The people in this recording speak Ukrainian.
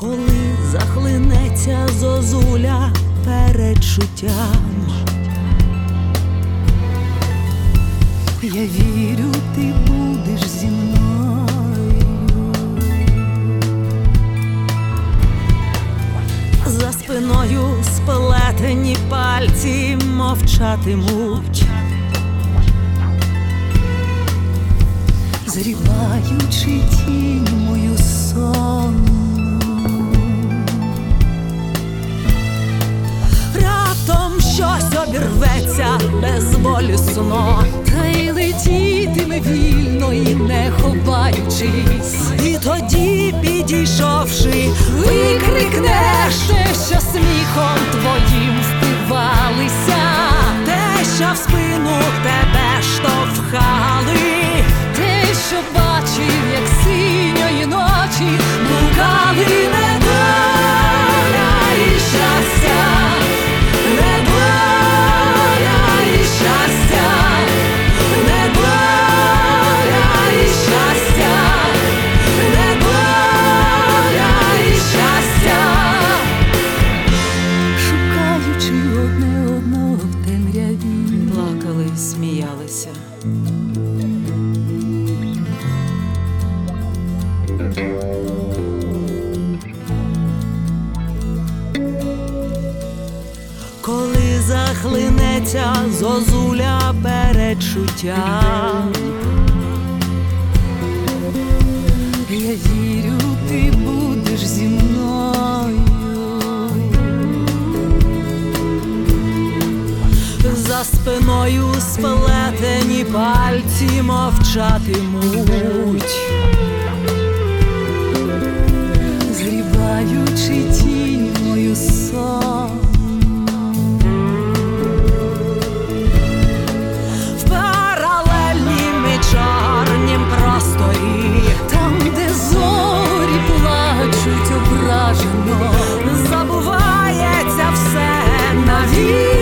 коли захлинеться зозуля передчуттям. Я вірю, ти будеш зі мною. За спиною сплетені пальці мовчатимуть, зріваючи тінь мою сонну. Безболісно, та й летітиме вільно і не ховаючись. І тоді, підійшовши, сміялися. коли захлинеться зозуля передчуттям. Я вірю, ти будеш мною сплетені пальці мовчатимуть, зрібаючи тінь мою сон. В паралельнім і чорнім просторі, там, де зорі плачуть ображено, забувається все навіть.